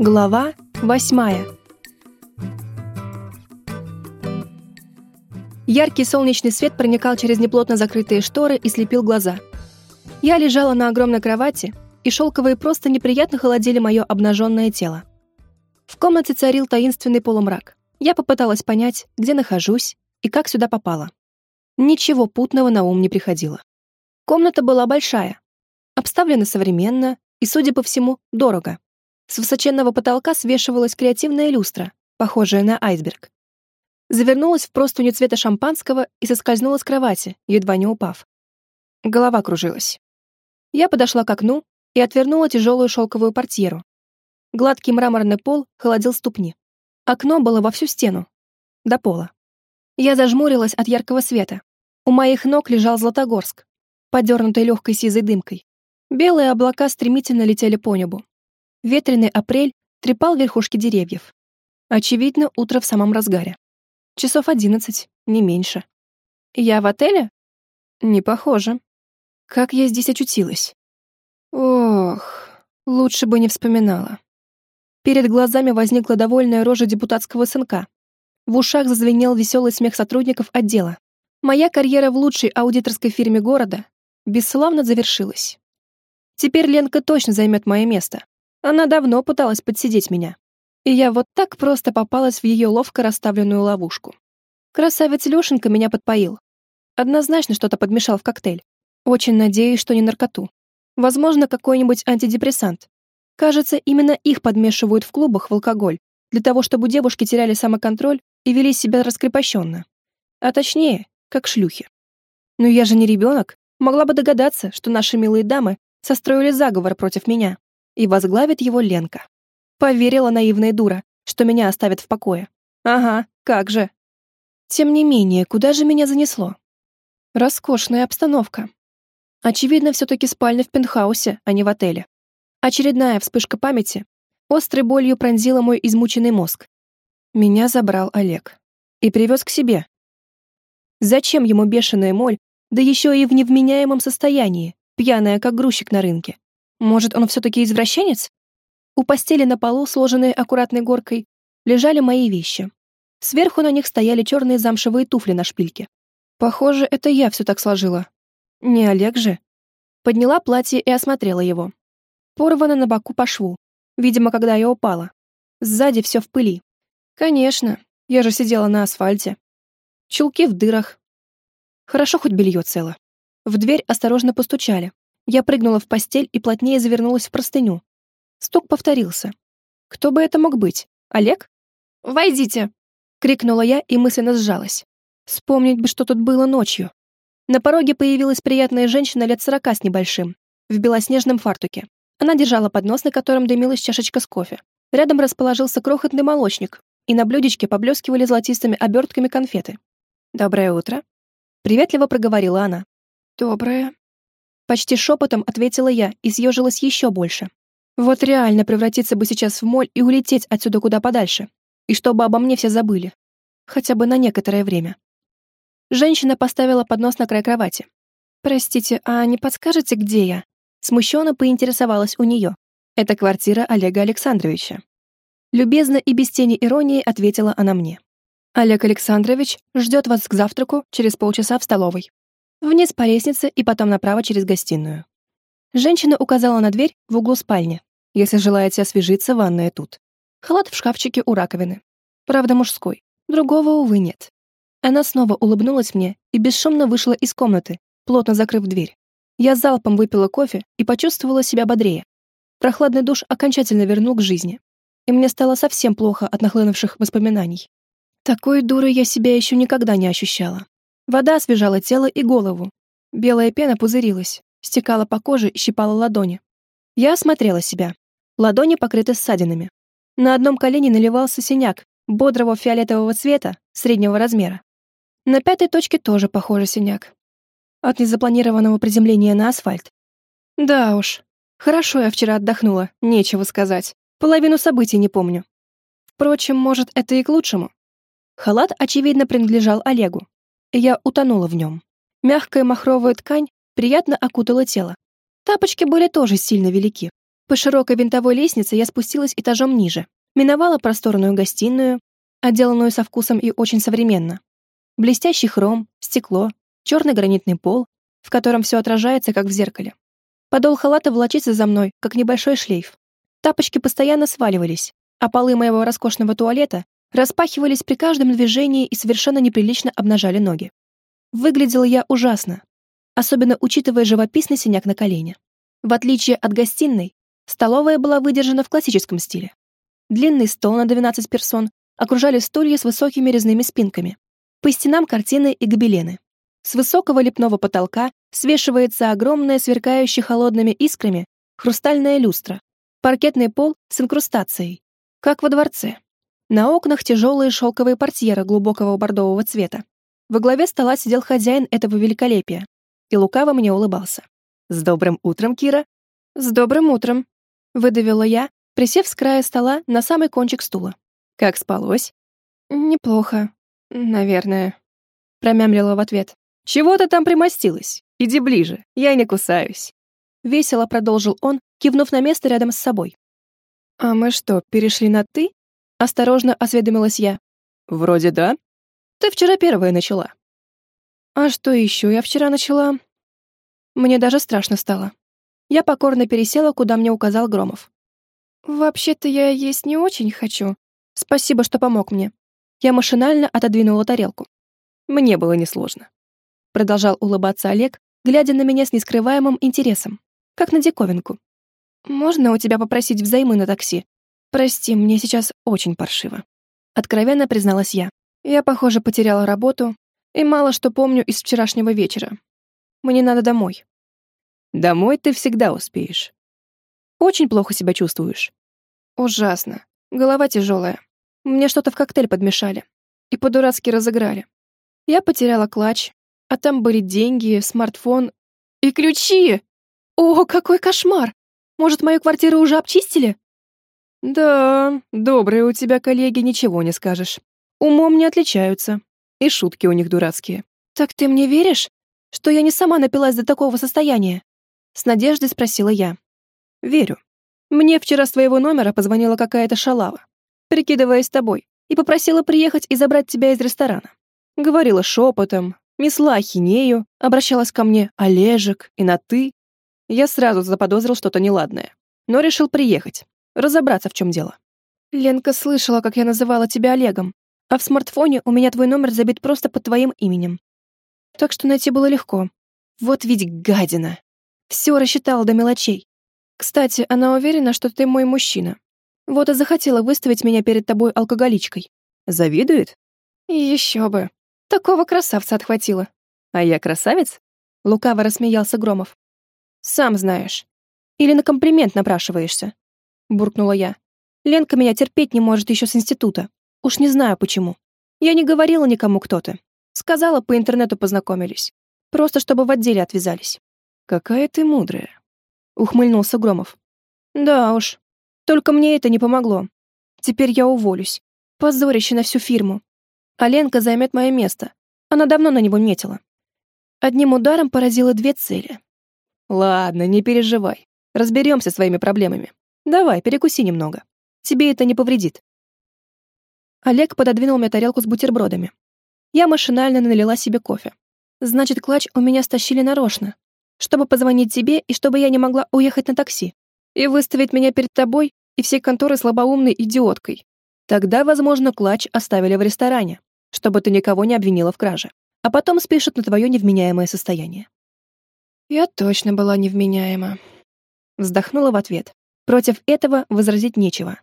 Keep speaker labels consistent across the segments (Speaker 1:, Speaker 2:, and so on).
Speaker 1: Глава восьмая. Яркий солнечный свет проникал через неплотно закрытые шторы и слепил глаза. Я лежала на огромной кровати, и шелковые просто неприятно холодили мое обнаженное тело. В комнате царил таинственный полумрак. Я попыталась понять, где нахожусь и как сюда попала. Ничего путного на ум не приходило. Комната была большая, обставлена современно и, судя по всему, дорого. С высоченного потолка свешивалась креативная люстра, похожая на айсберг. Завернулась в простыню цвета шампанского и соскользнула с кровати, едва не упав. Голова кружилась. Я подошла к окну и отвернула тяжелую шелковую портьеру. Гладкий мраморный пол холодил ступни. Окно было во всю стену, до пола. Я зажмурилась от яркого света. У моих ног лежал Златогорск, подернутый легкой сизой дымкой. Белые облака стремительно летели по небу. Ветреный апрель трепал верхушки деревьев. Очевидно, утро в самом разгаре. Часов одиннадцать, не меньше. Я в отеле? Не похоже. Как я здесь очутилась? Ох, лучше бы не вспоминала. Перед глазами возникла довольная рожа депутатского сынка. В ушах зазвенел веселый смех сотрудников отдела. Моя карьера в лучшей аудиторской фирме города бесславно завершилась. Теперь Ленка точно займет мое место. Она давно пыталась подсидеть меня. И я вот так просто попалась в ее ловко расставленную ловушку. Красавец Лешенька меня подпоил. Однозначно что-то подмешал в коктейль. Очень надеюсь, что не наркоту. Возможно, какой-нибудь антидепрессант. Кажется, именно их подмешивают в клубах в алкоголь, для того, чтобы девушки теряли самоконтроль и вели себя раскрепощенно. А точнее, как шлюхи. Но я же не ребенок, могла бы догадаться, что наши милые дамы состроили заговор против меня, и возглавит его Ленка. Поверила наивная дура, что меня оставят в покое. Ага, как же. Тем не менее, куда же меня занесло? Роскошная обстановка. Очевидно, все-таки спальня в пентхаусе, а не в отеле. Очередная вспышка памяти острой болью пронзила мой измученный мозг. Меня забрал Олег. И привез к себе. Зачем ему бешеная моль, да еще и в невменяемом состоянии, пьяная, как грузчик на рынке? Может, он все-таки извращенец? У постели на полу, сложенной аккуратной горкой, лежали мои вещи. Сверху на них стояли черные замшевые туфли на шпильке. Похоже, это я все так сложила. Не Олег же. Подняла платье и осмотрела его. Порвано на боку по шву. Видимо, когда я упала. Сзади все в пыли. Конечно, я же сидела на асфальте. Чулки в дырах. Хорошо, хоть белье цело. В дверь осторожно постучали. Я прыгнула в постель и плотнее завернулась в простыню. Стук повторился. Кто бы это мог быть? Олег? «Войдите!» — крикнула я и мысленно сжалась. Вспомнить бы, что тут было ночью. На пороге появилась приятная женщина лет сорока с небольшим, в белоснежном фартуке. Она держала поднос, на котором дымилась чашечка с кофе. Рядом расположился крохотный молочник, и на блюдечке поблескивали золотистыми обертками конфеты. «Доброе утро», — приветливо проговорила она. «Доброе», Почти шепотом ответила я и съежилась еще больше. Вот реально превратиться бы сейчас в моль и улететь отсюда куда подальше. И чтобы обо мне все забыли. Хотя бы на некоторое время. Женщина поставила поднос на край кровати. «Простите, а не подскажете, где я?» Смущенно поинтересовалась у нее. «Это квартира Олега Александровича». Любезно и без тени иронии ответила она мне. «Олег Александрович ждет вас к завтраку через полчаса в столовой. Вниз по лестнице и потом направо через гостиную. Женщина указала на дверь в углу спальни. Если желаете освежиться, ванная тут. Халат в шкафчике у раковины. Правда, мужской. Другого, увы, нет. Она снова улыбнулась мне и бесшумно вышла из комнаты, плотно закрыв дверь. Я залпом выпила кофе и почувствовала себя бодрее. Прохладный душ окончательно вернул к жизни. И мне стало совсем плохо от нахлынувших воспоминаний. Такой дурой я себя еще никогда не ощущала. Вода освежала тело и голову. Белая пена пузырилась, стекала по коже и щипала ладони. Я осмотрела себя. Ладони покрыты ссадинами. На одном колене наливался синяк, бодрого фиолетового цвета, среднего размера. На пятой точке тоже похоже синяк. От незапланированного приземления на асфальт. Да уж, хорошо я вчера отдохнула, нечего сказать. Половину событий не помню. Впрочем, может, это и к лучшему. Халат, очевидно, принадлежал Олегу и я утонула в нем. Мягкая махровая ткань приятно окутала тело. Тапочки были тоже сильно велики. По широкой винтовой лестнице я спустилась этажом ниже, миновала просторную гостиную, отделанную со вкусом и очень современно. Блестящий хром, стекло, черный гранитный пол, в котором все отражается, как в зеркале. Подол халата волочится за мной, как небольшой шлейф. Тапочки постоянно сваливались, а полы моего роскошного туалета распахивались при каждом движении и совершенно неприлично обнажали ноги. Выглядела я ужасно, особенно учитывая живописный синяк на колене. В отличие от гостиной, столовая была выдержана в классическом стиле. Длинный стол на 12 персон окружали стулья с высокими резными спинками. По стенам картины и гобелены. С высокого лепного потолка свешивается огромная, сверкающая холодными искрами, хрустальная люстра. Паркетный пол с инкрустацией, как во дворце. На окнах тяжелые шелковые портьеры глубокого бордового цвета. Во главе стола сидел хозяин этого великолепия и лукаво мне улыбался. «С добрым утром, Кира!» «С добрым утром!» — выдавила я, присев с края стола на самый кончик стула. «Как спалось?» «Неплохо, наверное», — промямлила в ответ. «Чего ты там примостилась? Иди ближе, я не кусаюсь». Весело продолжил он, кивнув на место рядом с собой. «А мы что, перешли на «ты»?» Осторожно осведомилась я. «Вроде да. Ты вчера первая начала». «А что еще я вчера начала?» Мне даже страшно стало. Я покорно пересела, куда мне указал Громов. «Вообще-то я есть не очень хочу. Спасибо, что помог мне». Я машинально отодвинула тарелку. Мне было несложно. Продолжал улыбаться Олег, глядя на меня с нескрываемым интересом, как на диковинку. «Можно у тебя попросить взаймы на такси? Прости, мне сейчас очень паршиво». Откровенно призналась я. Я, похоже, потеряла работу и мало что помню из вчерашнего вечера. Мне надо домой. Домой ты всегда успеешь. Очень плохо себя чувствуешь. Ужасно. Голова тяжелая. Мне что-то в коктейль подмешали. И по-дурацки разыграли. Я потеряла клатч, а там были деньги, смартфон и ключи. О, какой кошмар! Может, мою квартиру уже обчистили? Да, добрые у тебя коллеги, ничего не скажешь. Умом не отличаются. И шутки у них дурацкие. Так ты мне веришь, что я не сама напилась до такого состояния? С надеждой спросила я. Верю. Мне вчера с твоего номера позвонила какая-то шалава, прикидываясь тобой, и попросила приехать и забрать тебя из ресторана. Говорила шепотом, Несла ахинею, обращалась ко мне Олежек и на «ты». Я сразу заподозрил что-то неладное, но решил приехать, разобраться, в чем дело. Ленка слышала, как я называла тебя Олегом, а в смартфоне у меня твой номер забит просто под твоим именем. Так что найти было легко. Вот ведь гадина. Все рассчитала до мелочей. Кстати, она уверена, что ты мой мужчина. Вот и захотела выставить меня перед тобой алкоголичкой. Завидует? Еще бы. Такого красавца отхватила. А я красавец? Лукаво рассмеялся Громов. Сам знаешь. Или на комплимент напрашиваешься? Буркнула я. Ленка меня терпеть не может еще с института. Уж не знаю почему. Я не говорила никому, кто ты. Сказала, по интернету познакомились. Просто чтобы в отделе отвязались. Какая ты мудрая. Ухмыльнулся Громов. Да уж. Только мне это не помогло. Теперь я уволюсь. Позорище на всю фирму а Ленка займет мое место. Она давно на него метила. Одним ударом поразила две цели. Ладно, не переживай. Разберемся своими проблемами. Давай, перекуси немного. Тебе это не повредит. Олег пододвинул мне тарелку с бутербродами. Я машинально налила себе кофе. Значит, клатч у меня стащили нарочно, чтобы позвонить тебе и чтобы я не могла уехать на такси и выставить меня перед тобой и всей конторы слабоумной идиоткой. Тогда, возможно, клатч оставили в ресторане чтобы ты никого не обвинила в краже, а потом спишут на твое невменяемое состояние». «Я точно была невменяема», — вздохнула в ответ. Против этого возразить нечего.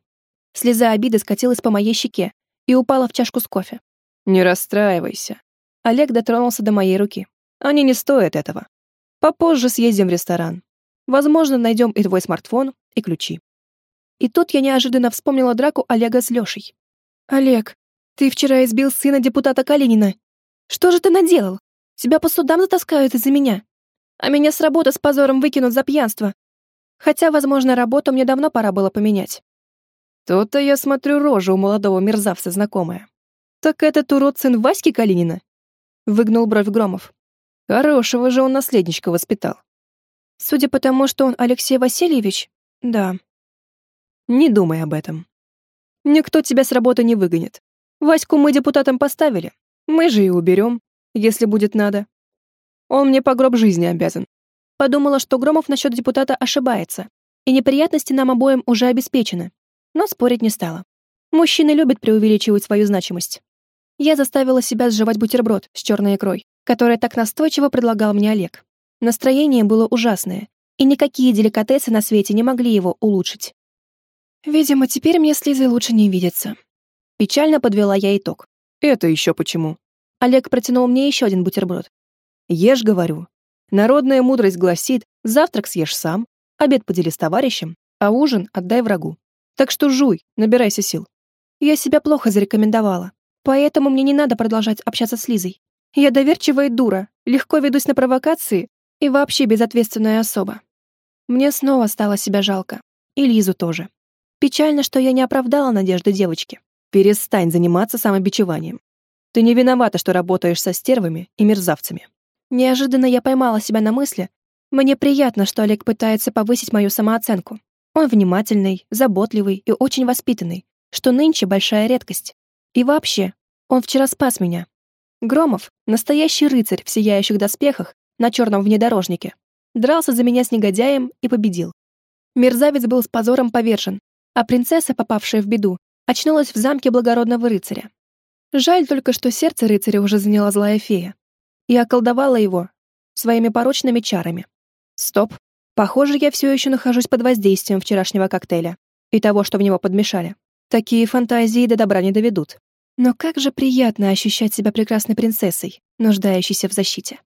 Speaker 1: Слеза обиды скатилась по моей щеке и упала в чашку с кофе. «Не расстраивайся». Олег дотронулся до моей руки. «Они не стоят этого. Попозже съездим в ресторан. Возможно, найдем и твой смартфон, и ключи». И тут я неожиданно вспомнила драку Олега с Лешей. «Олег, ты вчера избил сына депутата Калинина. Что же ты наделал? Тебя по судам затаскают из-за меня. А меня с работы с позором выкинут за пьянство. Хотя, возможно, работу мне давно пора было поменять. То-то я смотрю рожу у молодого мерзавца знакомая. Так этот урод сын Васьки Калинина? Выгнул бровь Громов. Хорошего же он наследничка воспитал. Судя по тому, что он Алексей Васильевич, Да. Не думай об этом. Никто тебя с работы не выгонит. Ваську мы депутатом поставили. Мы же и уберем, если будет надо. Он мне по гроб жизни обязан. Подумала, что Громов насчет депутата ошибается, и неприятности нам обоим уже обеспечены. Но спорить не стала. Мужчины любят преувеличивать свою значимость. Я заставила себя сживать бутерброд с черной икрой, который так настойчиво предлагал мне Олег. Настроение было ужасное, и никакие деликатесы на свете не могли его улучшить. Видимо, теперь мне с Лизой лучше не видеться. Печально подвела я итог.
Speaker 2: Это еще почему?
Speaker 1: Олег протянул мне еще один бутерброд.
Speaker 2: Ешь, говорю. Народная мудрость гласит, завтрак съешь сам, обед подели с товарищем, а ужин отдай врагу. Так что жуй, набирайся сил.
Speaker 1: Я себя плохо зарекомендовала, поэтому мне не надо продолжать общаться с Лизой. Я доверчивая дура, легко ведусь на провокации и вообще безответственная особа. Мне снова стало себя жалко. И Лизу тоже. Печально, что я не оправдала надежды девочки.
Speaker 2: Перестань заниматься самобичеванием. Ты не виновата, что работаешь со стервами и мерзавцами.
Speaker 1: Неожиданно я поймала себя на мысли. Мне приятно, что Олег пытается повысить мою самооценку. Он внимательный, заботливый и очень воспитанный, что нынче большая редкость. И вообще, он вчера спас меня. Громов — настоящий рыцарь в сияющих доспехах на черном внедорожнике. Дрался за меня с негодяем и победил. Мерзавец был с позором повержен, а принцесса, попавшая в беду, очнулась в замке благородного рыцаря. Жаль только, что сердце рыцаря уже заняла злая фея и околдовала его своими порочными чарами. Стоп. Похоже, я все еще нахожусь под воздействием вчерашнего коктейля и того, что в него подмешали. Такие фантазии до добра не доведут. Но как же приятно ощущать себя прекрасной принцессой, нуждающейся в защите.